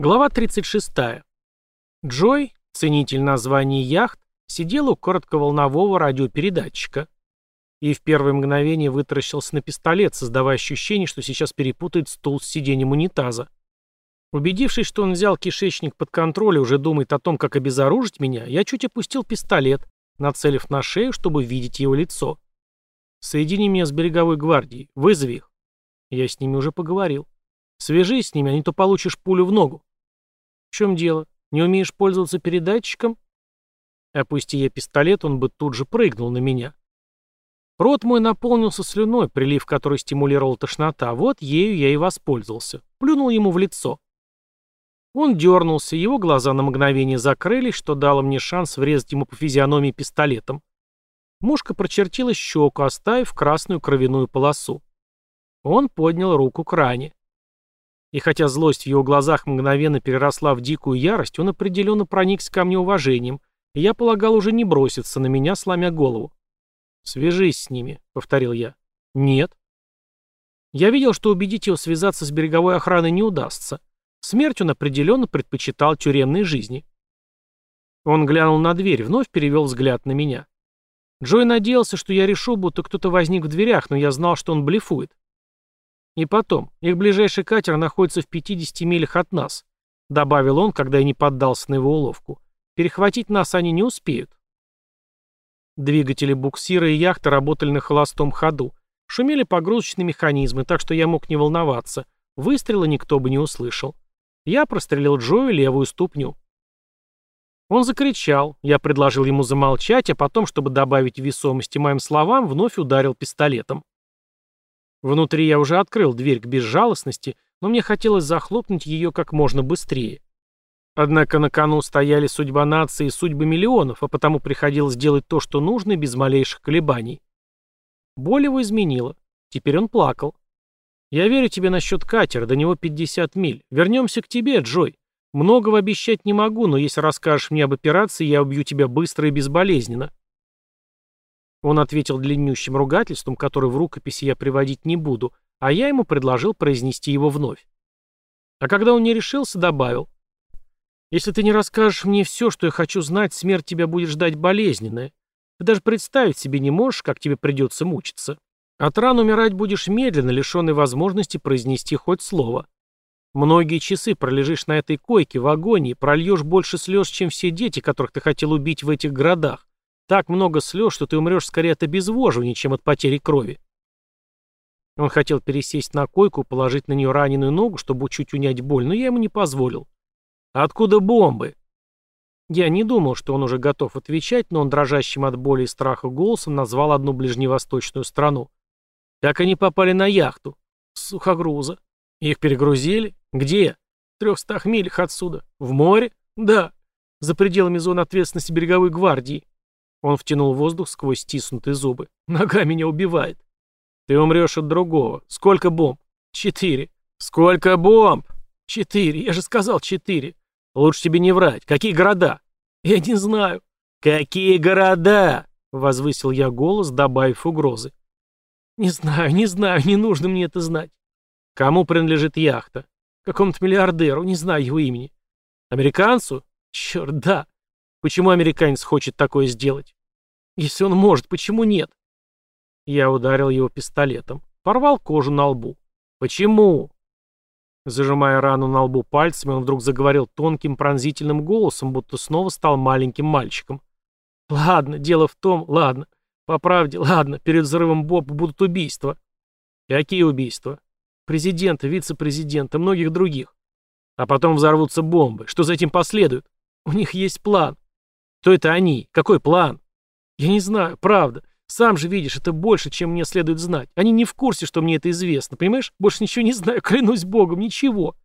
Глава 36. Джой, ценитель названий яхт, сидел у коротковолнового радиопередатчика и в первое мгновение вытаращился на пистолет, создавая ощущение, что сейчас перепутает стул с сиденьем унитаза. Убедившись, что он взял кишечник под контроль и уже думает о том, как обезоружить меня, я чуть опустил пистолет, нацелив на шею, чтобы видеть его лицо. «Соедини меня с береговой гвардией. Вызови их». Я с ними уже поговорил. «Свяжись с ними, а не то получишь пулю в ногу». «В чем дело? Не умеешь пользоваться передатчиком?» Опусти я пистолет, он бы тут же прыгнул на меня. Рот мой наполнился слюной, прилив которой стимулировал тошнота. Вот ею я и воспользовался. Плюнул ему в лицо. Он дернулся, его глаза на мгновение закрылись, что дало мне шанс врезать ему по физиономии пистолетом. Мушка прочертила щеку, оставив красную кровяную полосу. Он поднял руку к ране. И хотя злость в его глазах мгновенно переросла в дикую ярость, он определенно проникся ко мне уважением, и я полагал уже не броситься на меня, сломя голову. «Свяжись с ними», — повторил я. «Нет». Я видел, что убедить его связаться с береговой охраной не удастся. Смерть он определенно предпочитал тюремной жизни. Он глянул на дверь, вновь перевел взгляд на меня. Джой надеялся, что я решу, будто кто-то возник в дверях, но я знал, что он блефует. И потом, их ближайший катер находится в 50 милях от нас, добавил он, когда я не поддался на его уловку. Перехватить нас они не успеют. Двигатели буксира и яхты работали на холостом ходу. Шумели погрузочные механизмы, так что я мог не волноваться. Выстрела никто бы не услышал. Я прострелил Джою левую ступню. Он закричал, я предложил ему замолчать, а потом, чтобы добавить весомости моим словам, вновь ударил пистолетом. Внутри я уже открыл дверь к безжалостности, но мне хотелось захлопнуть ее как можно быстрее. Однако на кону стояли судьба нации и судьбы миллионов, а потому приходилось делать то, что нужно, без малейших колебаний. Боль его изменила. Теперь он плакал. «Я верю тебе насчет катера, до него 50 миль. Вернемся к тебе, Джой. Многого обещать не могу, но если расскажешь мне об операции, я убью тебя быстро и безболезненно». Он ответил длиннющим ругательством, которое в рукописи я приводить не буду, а я ему предложил произнести его вновь. А когда он не решился, добавил. «Если ты не расскажешь мне все, что я хочу знать, смерть тебя будет ждать болезненная. Ты даже представить себе не можешь, как тебе придется мучиться. От ран умирать будешь медленно, лишенный возможности произнести хоть слово. Многие часы пролежишь на этой койке в агонии, прольешь больше слез, чем все дети, которых ты хотел убить в этих городах. Так много слез, что ты умрешь скорее от обезвоживания, чем от потери крови. Он хотел пересесть на койку, положить на нее раненую ногу, чтобы чуть унять боль, но я ему не позволил. «Откуда бомбы?» Я не думал, что он уже готов отвечать, но он дрожащим от боли и страха голосом назвал одну ближневосточную страну. Как они попали на яхту? Сухогруза. Их перегрузили? Где? В трехстах милях отсюда. В море? Да. За пределами зоны ответственности береговой гвардии. Он втянул воздух сквозь стиснутые зубы. Нога меня убивает. Ты умрешь от другого. Сколько бомб? Четыре. Сколько бомб? Четыре. Я же сказал четыре. Лучше тебе не врать. Какие города? Я не знаю. Какие города? Возвысил я голос, добавив угрозы. Не знаю, не знаю, не нужно мне это знать. Кому принадлежит яхта? Какому-то миллиардеру, не знаю его имени. Американцу? Черт, да. Почему американец хочет такое сделать? Если он может, почему нет? Я ударил его пистолетом. Порвал кожу на лбу. Почему? Зажимая рану на лбу пальцами, он вдруг заговорил тонким пронзительным голосом, будто снова стал маленьким мальчиком. Ладно, дело в том, ладно. По правде, ладно, перед взрывом Боб будут убийства. Какие убийства? Президента, вице-президента, многих других. А потом взорвутся бомбы. Что за этим последует? У них есть план. Кто это они? Какой план? Я не знаю, правда. Сам же видишь, это больше, чем мне следует знать. Они не в курсе, что мне это известно, понимаешь? Больше ничего не знаю, клянусь богом, ничего.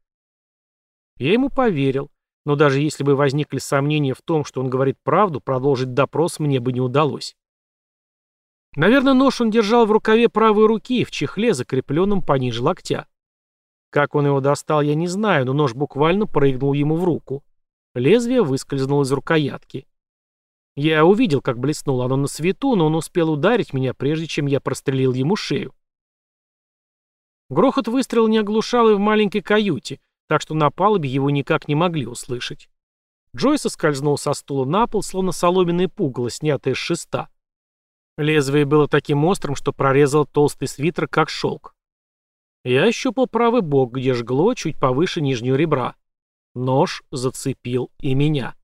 Я ему поверил. Но даже если бы возникли сомнения в том, что он говорит правду, продолжить допрос мне бы не удалось. Наверное, нож он держал в рукаве правой руки, в чехле, закрепленном пониже локтя. Как он его достал, я не знаю, но нож буквально прыгнул ему в руку. Лезвие выскользнуло из рукоятки. Я увидел, как блеснуло оно на свету, но он успел ударить меня, прежде чем я прострелил ему шею. Грохот выстрела не оглушал и в маленькой каюте, так что на палубе его никак не могли услышать. Джой соскользнул со стула на пол, словно соломенное пугало, снятое с шеста. Лезвие было таким острым, что прорезало толстый свитер, как шелк. Я ощупал правый бок, где жгло чуть повыше нижнего ребра. Нож зацепил и меня.